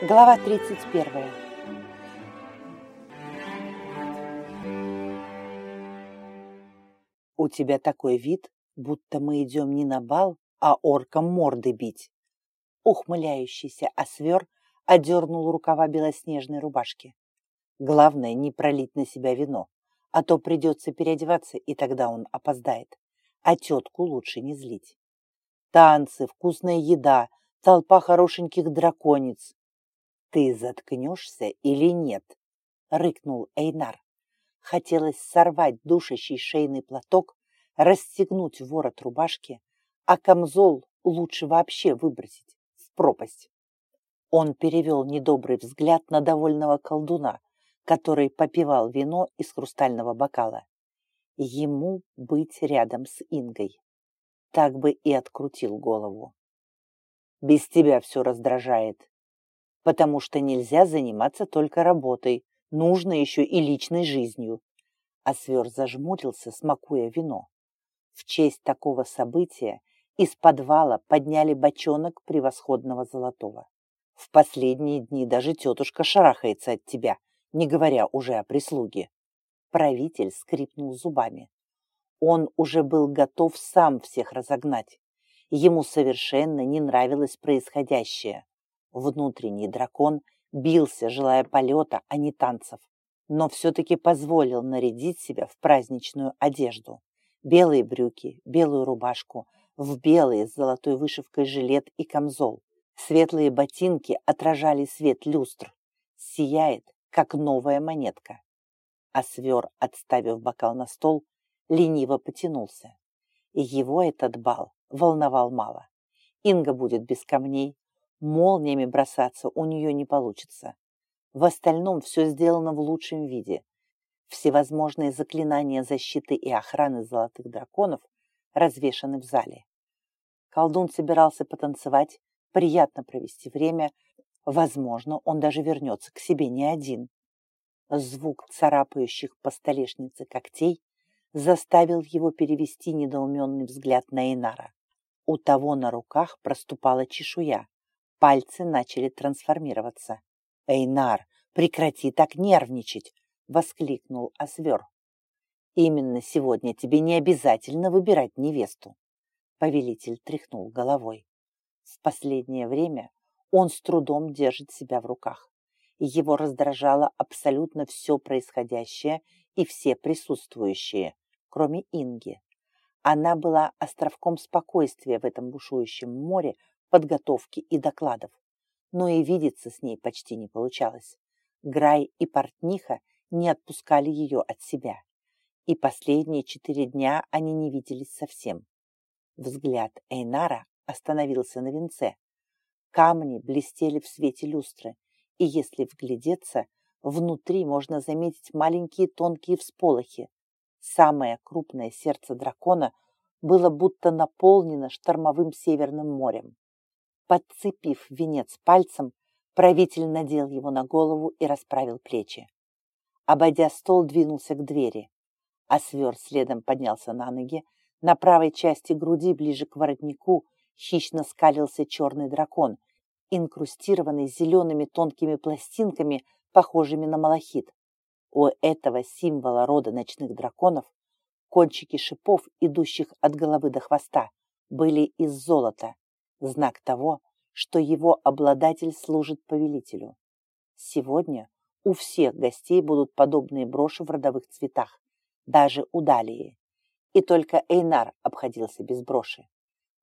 Глава 31. У тебя такой вид, будто мы идем не на бал, а оркам морды бить. Ухмыляющийся освер одернул рукава белоснежной рубашки. Главное, не пролить на себя вино, а то придется переодеваться, и тогда он опоздает. А тетку лучше не злить. Танцы, вкусная еда, толпа хорошеньких драконец. «Ты заткнешься или нет?» — рыкнул Эйнар. Хотелось сорвать душащий шейный платок, расстегнуть ворот рубашки, а камзол лучше вообще выбросить в пропасть. Он перевел недобрый взгляд на довольного колдуна, который попивал вино из хрустального бокала. Ему быть рядом с Ингой. Так бы и открутил голову. «Без тебя все раздражает», потому что нельзя заниматься только работой, нужно еще и личной жизнью. А свер зажмурился, смакуя вино. В честь такого события из подвала подняли бочонок превосходного золотого. В последние дни даже тетушка шарахается от тебя, не говоря уже о прислуге. Правитель скрипнул зубами. Он уже был готов сам всех разогнать. Ему совершенно не нравилось происходящее. Внутренний дракон бился, желая полета, а не танцев, но все-таки позволил нарядить себя в праздничную одежду. Белые брюки, белую рубашку, в белый с золотой вышивкой жилет и камзол. Светлые ботинки отражали свет люстр. Сияет, как новая монетка. А свер, отставив бокал на стол, лениво потянулся. Его этот бал волновал мало. Инга будет без камней, Молниями бросаться у нее не получится. В остальном все сделано в лучшем виде. Всевозможные заклинания защиты и охраны золотых драконов развешаны в зале. Колдун собирался потанцевать, приятно провести время. Возможно, он даже вернется к себе не один. Звук царапающих по столешнице когтей заставил его перевести недоуменный взгляд на Инара. У того на руках проступала чешуя. Пальцы начали трансформироваться. «Эйнар, прекрати так нервничать!» — воскликнул Освер. «Именно сегодня тебе не обязательно выбирать невесту!» Повелитель тряхнул головой. В последнее время он с трудом держит себя в руках. Его раздражало абсолютно все происходящее и все присутствующие, кроме Инги. Она была островком спокойствия в этом бушующем море подготовки и докладов. Но и видеться с ней почти не получалось. Грай и портниха не отпускали ее от себя. И последние четыре дня они не виделись совсем. Взгляд Эйнара остановился на венце. Камни блестели в свете люстры, и если вглядеться, внутри можно заметить маленькие тонкие всполохи. Самое крупное сердце дракона было будто наполнено штормовым северным морем. Подцепив венец пальцем, правитель надел его на голову и расправил плечи. Обойдя стол, двинулся к двери, а свер следом поднялся на ноги. На правой части груди, ближе к воротнику, хищно скалился черный дракон, инкрустированный зелеными тонкими пластинками, похожими на малахит. У этого символа рода ночных драконов кончики шипов, идущих от головы до хвоста, были из золота, знак того, что его обладатель служит повелителю. Сегодня у всех гостей будут подобные броши в родовых цветах, даже у Далии. И только Эйнар обходился без броши.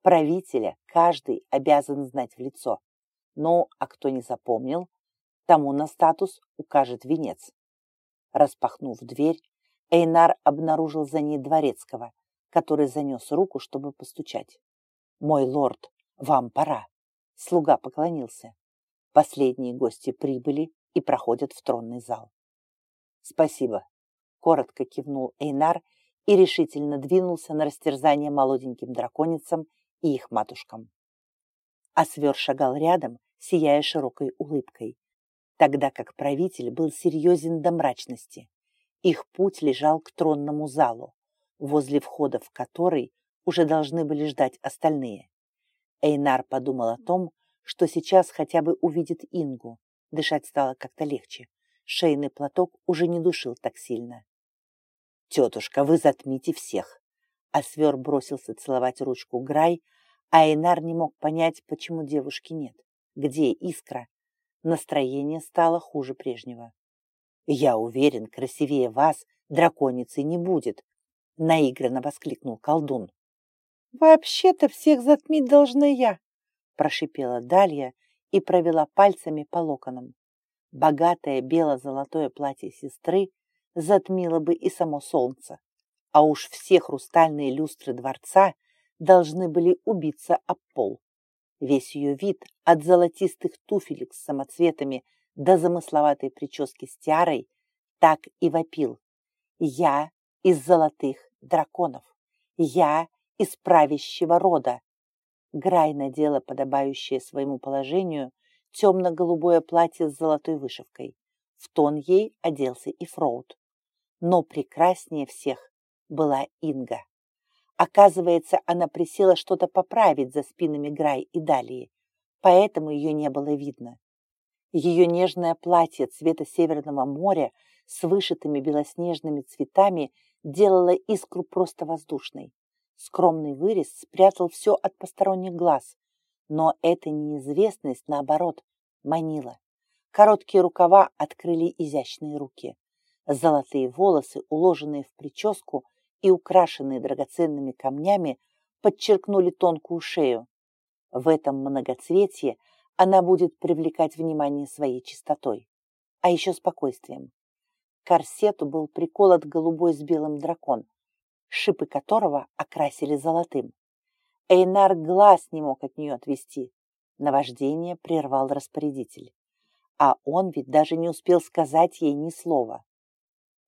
Правителя каждый обязан знать в лицо. Ну, а кто не запомнил, тому на статус укажет венец. Распахнув дверь, Эйнар обнаружил за ней дворецкого, который занес руку, чтобы постучать. «Мой лорд, вам пора!» Слуга поклонился. Последние гости прибыли и проходят в тронный зал. «Спасибо!» — коротко кивнул Эйнар и решительно двинулся на растерзание молоденьким драконицам и их матушкам. Асвер шагал рядом, сияя широкой улыбкой, тогда как правитель был серьезен до мрачности. Их путь лежал к тронному залу, возле входа в который уже должны были ждать остальные. Эйнар подумал о том, что сейчас хотя бы увидит Ингу, Дышать стало как-то легче. Шейный платок уже не душил так сильно. «Тетушка, вы затмите всех!» А свер бросился целовать ручку Грай, а Эйнар не мог понять, почему девушки нет. Где искра? Настроение стало хуже прежнего. «Я уверен, красивее вас драконицы не будет!» Наигранно воскликнул колдун. «Вообще-то всех затмить должна я!» Прошипела Далья и провела пальцами по локонам. Богатое бело-золотое платье сестры затмило бы и само солнце, а уж все хрустальные люстры дворца должны были убиться об пол. Весь ее вид от золотистых туфелек с самоцветами до замысловатой прически с тиарой так и вопил. Я из золотых драконов. Я из правящего рода. Грай надела подобающее своему положению темно-голубое платье с золотой вышивкой. В тон ей оделся и Фроуд. Но прекраснее всех была Инга. Оказывается, она присела что-то поправить за спинами Грай и Далии, поэтому ее не было видно. Ее нежное платье цвета Северного моря с вышитыми белоснежными цветами делало искру просто воздушной. Скромный вырез спрятал все от посторонних глаз, но эта неизвестность, наоборот, манила. Короткие рукава открыли изящные руки. Золотые волосы, уложенные в прическу и украшенные драгоценными камнями, подчеркнули тонкую шею. В этом многоцветье она будет привлекать внимание своей чистотой, а еще спокойствием. К корсету был приколот голубой с белым дракон, шипы которого окрасили золотым. Эйнар глаз не мог от нее отвести. Наваждение прервал распорядитель. А он ведь даже не успел сказать ей ни слова.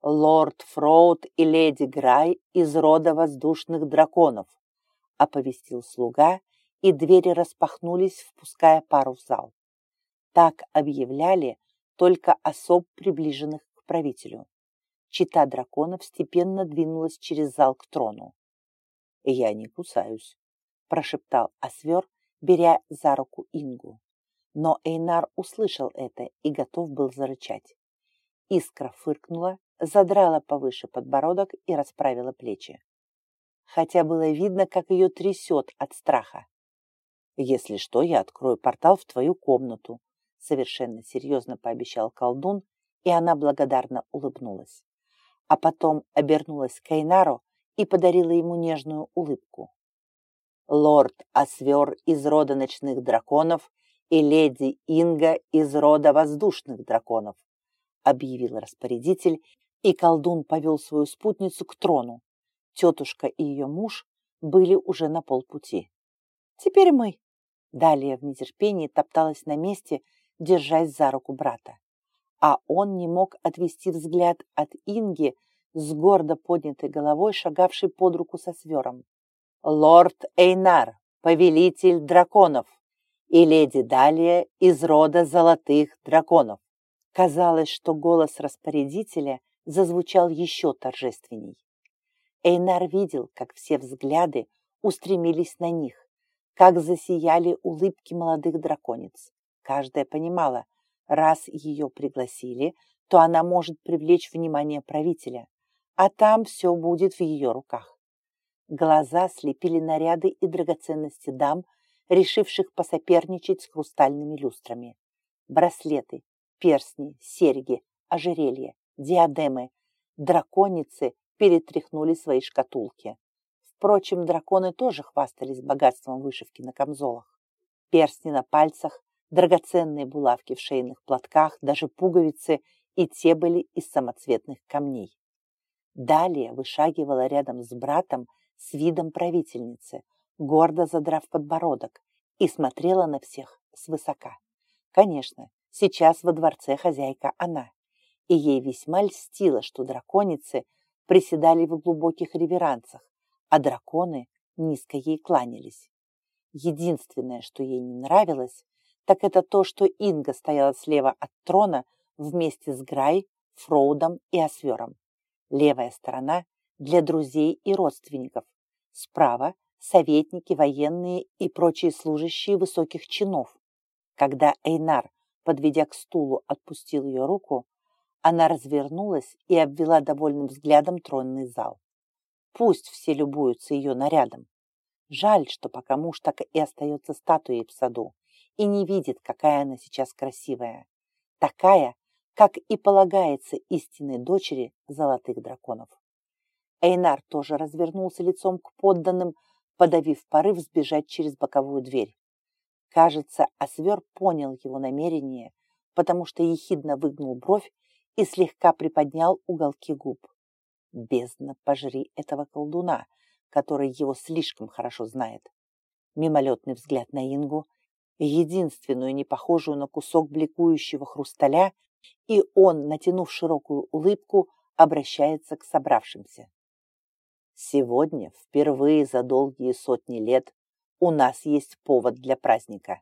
«Лорд Фроуд и леди Грай из рода воздушных драконов», оповестил слуга, и двери распахнулись, впуская пару в зал. Так объявляли только особ, приближенных к правителю. Чита драконов степенно двинулась через зал к трону. «Я не кусаюсь», – прошептал Освер, беря за руку Ингу. Но Эйнар услышал это и готов был зарычать. Искра фыркнула, задрала повыше подбородок и расправила плечи. Хотя было видно, как ее трясет от страха. «Если что, я открою портал в твою комнату», совершенно серьезно пообещал колдун, и она благодарно улыбнулась а потом обернулась к Эйнару и подарила ему нежную улыбку. Лорд Освер из рода ночных драконов и леди Инга из рода воздушных драконов, объявил распорядитель, и колдун повел свою спутницу к трону. Тетушка и ее муж были уже на полпути. «Теперь мы!» Далее в нетерпении топталась на месте, держась за руку брата а он не мог отвести взгляд от Инги с гордо поднятой головой, шагавшей под руку со свером. «Лорд Эйнар, повелитель драконов, и леди Далия из рода золотых драконов». Казалось, что голос распорядителя зазвучал еще торжественней. Эйнар видел, как все взгляды устремились на них, как засияли улыбки молодых драконец. Каждая понимала, Раз ее пригласили, то она может привлечь внимание правителя, а там все будет в ее руках. Глаза слепили наряды и драгоценности дам, решивших посоперничать с хрустальными люстрами. Браслеты, перстни, серьги, ожерелья, диадемы. Драконицы перетряхнули свои шкатулки. Впрочем, драконы тоже хвастались богатством вышивки на камзолах. Перстни на пальцах, драгоценные булавки в шейных платках, даже пуговицы, и те были из самоцветных камней. Далее вышагивала рядом с братом с видом правительницы, гордо задрав подбородок, и смотрела на всех свысока. Конечно, сейчас во дворце хозяйка она, и ей весьма льстило, что драконицы приседали в глубоких реверансах, а драконы низко ей кланялись. Единственное, что ей не нравилось, так это то, что Инга стояла слева от трона вместе с Грай, Фроудом и Освером. Левая сторона для друзей и родственников. Справа – советники, военные и прочие служащие высоких чинов. Когда Эйнар подведя к стулу, отпустил ее руку, она развернулась и обвела довольным взглядом тронный зал. Пусть все любуются ее нарядом. Жаль, что пока муж так и остается статуей в саду и не видит, какая она сейчас красивая. Такая, как и полагается истинной дочери золотых драконов. Эйнар тоже развернулся лицом к подданным, подавив порыв сбежать через боковую дверь. Кажется, Освер понял его намерение, потому что ехидно выгнул бровь и слегка приподнял уголки губ. Бездна пожри этого колдуна, который его слишком хорошо знает. Мимолетный взгляд на Ингу, единственную не похожую на кусок бликующего хрусталя, и он, натянув широкую улыбку, обращается к собравшимся. Сегодня, впервые за долгие сотни лет, у нас есть повод для праздника.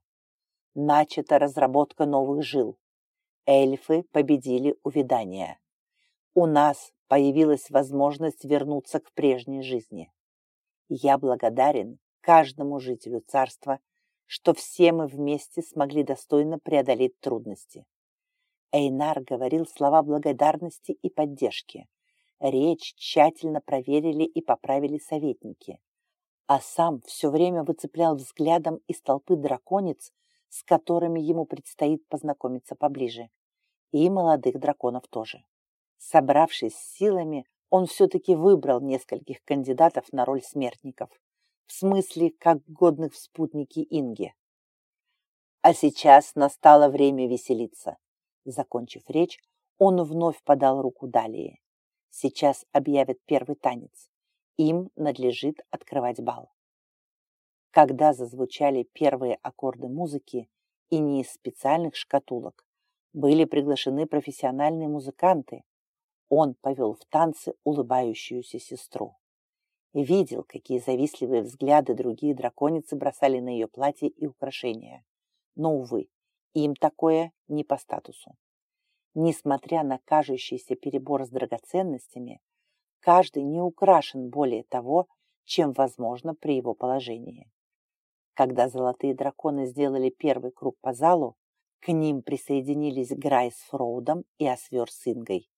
Начата разработка новых жил, эльфы победили увядание. У нас появилась возможность вернуться к прежней жизни. Я благодарен каждому жителю царства, что все мы вместе смогли достойно преодолеть трудности. Эйнар говорил слова благодарности и поддержки. Речь тщательно проверили и поправили советники. А сам все время выцеплял взглядом из толпы драконец, с которыми ему предстоит познакомиться поближе и молодых драконов тоже. Собравшись с силами, он все-таки выбрал нескольких кандидатов на роль смертников, в смысле, как годных в спутники Инги. А сейчас настало время веселиться. Закончив речь, он вновь подал руку Далии. Сейчас объявят первый танец. Им надлежит открывать бал. Когда зазвучали первые аккорды музыки и не из специальных шкатулок, были приглашены профессиональные музыканты. Он повел в танцы улыбающуюся сестру. И видел, какие завистливые взгляды другие драконицы бросали на ее платье и украшения. Но, увы, им такое не по статусу. Несмотря на кажущийся перебор с драгоценностями, каждый не украшен более того, чем возможно при его положении. Когда золотые драконы сделали первый круг по залу, к ним присоединились Грай с Фроудом и Освер с Ингой,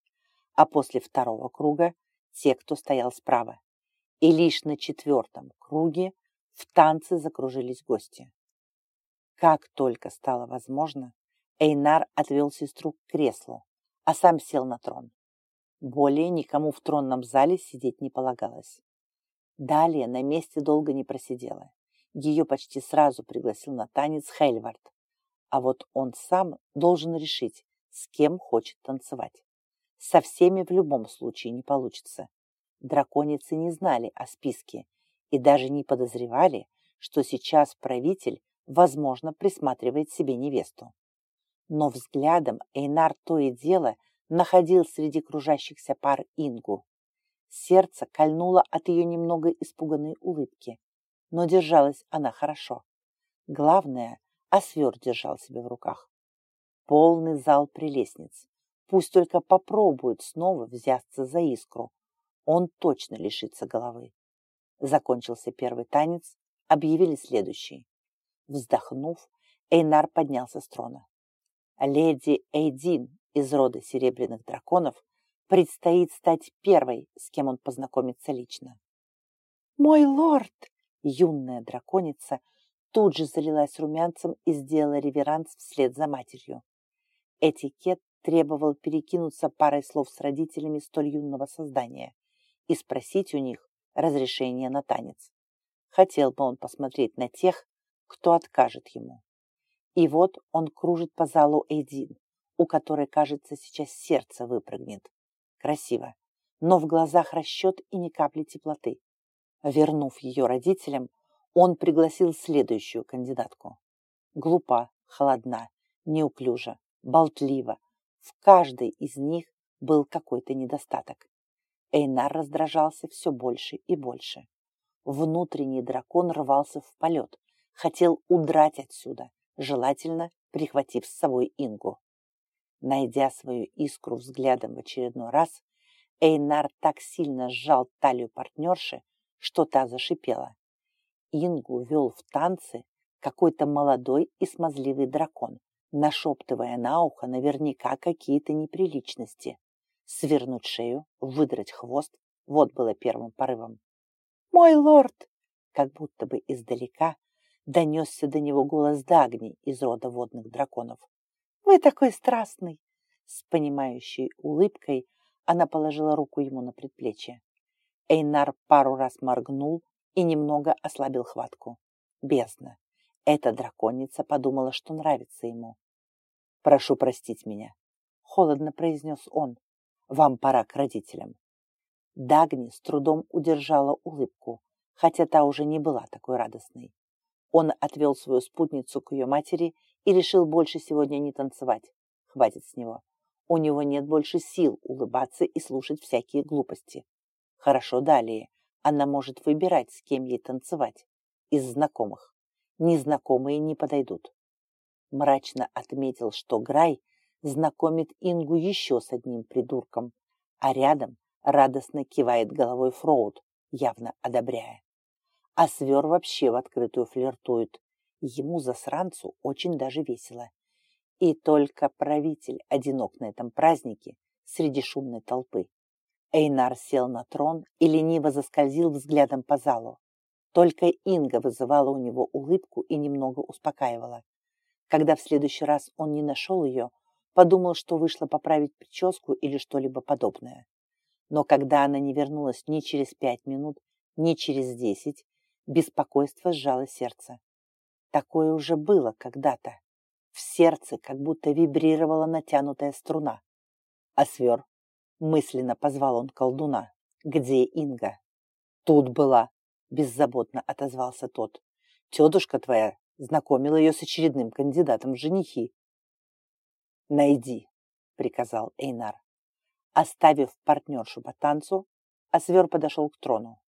а после второго круга те, кто стоял справа. И лишь на четвертом круге в танце закружились гости. Как только стало возможно, Эйнар отвел сестру к креслу, а сам сел на трон. Более никому в тронном зале сидеть не полагалось. Далее на месте долго не просидела. Ее почти сразу пригласил на танец Хельвард, а вот он сам должен решить, с кем хочет танцевать. Со всеми в любом случае не получится. Драконицы не знали о списке и даже не подозревали, что сейчас правитель, возможно, присматривает себе невесту. Но взглядом Эйнар то и дело находил среди кружащихся пар Ингу. Сердце кольнуло от ее немного испуганной улыбки, но держалась она хорошо. Главное, а свер держал себя в руках. Полный зал прелестниц. Пусть только попробует снова взяться за искру. Он точно лишится головы. Закончился первый танец, объявили следующий. Вздохнув, Эйнар поднялся с трона. Леди Эйдин из рода серебряных драконов предстоит стать первой, с кем он познакомится лично. «Мой лорд!» Юная драконица тут же залилась румянцем и сделала реверанс вслед за матерью. Этикет требовал перекинуться парой слов с родителями столь юного создания и спросить у них разрешение на танец. Хотел бы он посмотреть на тех, кто откажет ему. И вот он кружит по залу Эйдин, у которой, кажется, сейчас сердце выпрыгнет. Красиво, но в глазах расчет и ни капли теплоты. Вернув ее родителям, он пригласил следующую кандидатку. Глупа, холодна, неуклюжа, болтлива. В каждой из них был какой-то недостаток. Эйнар раздражался все больше и больше. Внутренний дракон рвался в полет, хотел удрать отсюда, желательно прихватив с собой Ингу. Найдя свою искру взглядом в очередной раз, Эйнар так сильно сжал талию партнерши, что та зашипела. Ингу вел в танцы какой-то молодой и смазливый дракон нашептывая на ухо наверняка какие-то неприличности. Свернуть шею, выдрать хвост – вот было первым порывом. «Мой лорд!» Как будто бы издалека донесся до него голос Дагни из рода водных драконов. «Вы такой страстный!» С понимающей улыбкой она положила руку ему на предплечье. Эйнар пару раз моргнул и немного ослабил хватку. Бездна. Эта драконица подумала, что нравится ему. «Прошу простить меня», — холодно произнес он. «Вам пора к родителям». Дагни с трудом удержала улыбку, хотя та уже не была такой радостной. Он отвел свою спутницу к ее матери и решил больше сегодня не танцевать. Хватит с него. У него нет больше сил улыбаться и слушать всякие глупости. Хорошо далее. Она может выбирать, с кем ей танцевать. Из знакомых. Незнакомые не подойдут. Мрачно отметил, что Грай знакомит Ингу еще с одним придурком, а рядом радостно кивает головой Фроуд, явно одобряя. А Свер вообще в открытую флиртует. Ему, засранцу, очень даже весело. И только правитель одинок на этом празднике среди шумной толпы. Эйнар сел на трон и лениво заскользил взглядом по залу. Только Инга вызывала у него улыбку и немного успокаивала. Когда в следующий раз он не нашел ее, подумал, что вышла поправить прическу или что-либо подобное. Но когда она не вернулась ни через пять минут, ни через десять, беспокойство сжало сердце. Такое уже было когда-то. В сердце как будто вибрировала натянутая струна. А свер Мысленно позвал он колдуна. «Где Инга?» «Тут была», — беззаботно отозвался тот. «Тетушка твоя знакомила ее с очередным кандидатом в женихи». «Найди», — приказал Эйнар. Оставив партнершу по танцу, Освер подошел к трону.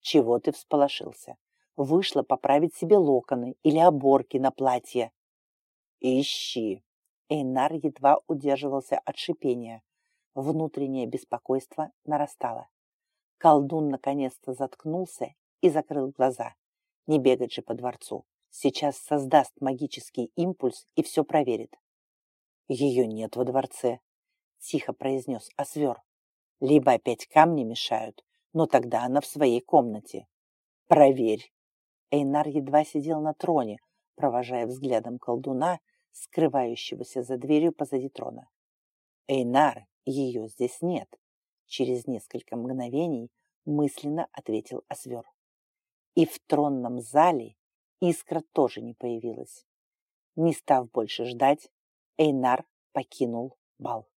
«Чего ты всполошился? Вышла поправить себе локоны или оборки на платье». «Ищи!» Эйнар едва удерживался от шипения. Внутреннее беспокойство нарастало. Колдун наконец-то заткнулся и закрыл глаза. Не бегать же по дворцу. Сейчас создаст магический импульс и все проверит. Ее нет во дворце, тихо произнес Освер. Либо опять камни мешают, но тогда она в своей комнате. Проверь. Эйнар едва сидел на троне, провожая взглядом колдуна, скрывающегося за дверью позади трона. Эйнар, ее здесь нет. Через несколько мгновений мысленно ответил Освер. И в тронном зале искра тоже не появилась. Не став больше ждать, Эйнар покинул бал.